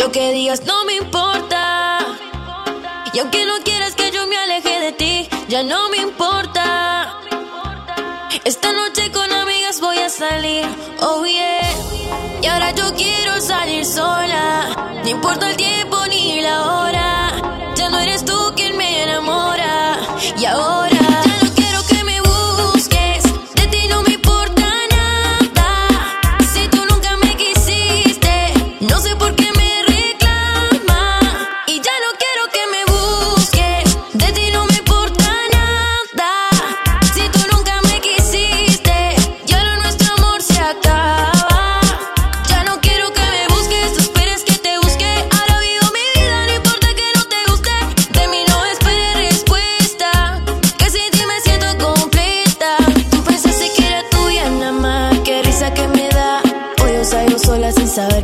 lo que digas no me importa. Y aunque no quieras que yo me aleje de ti, ya no me importa. Esta noche con amigas voy a salir, oh yeah. Y ahora yo quiero salir sola, no importa el tiempo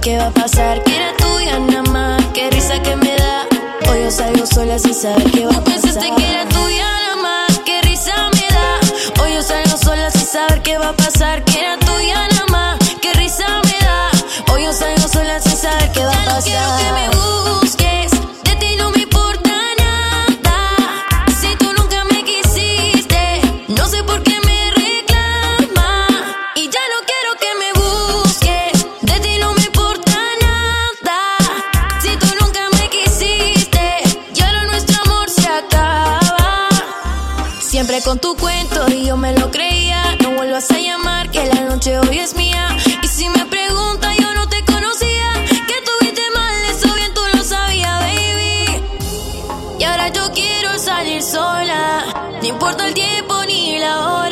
qué va a pasar. Que era tuya nada más, qué risa que me da. Hoy yo salgo sola sin saber qué va a pasar. Tú pensaste que era tuya nada más, qué risa me da. Hoy yo salgo sola sin saber qué va a pasar. Que Siempre con tu cuento y yo me lo creía. No vuelvas a llamar, que la noche hoy es mía. Y si me pregunta, yo no te conocía. Que tuviste mal, eso bien tú lo sabías, baby. Y ahora yo quiero salir sola. No importa el tiempo ni la hora.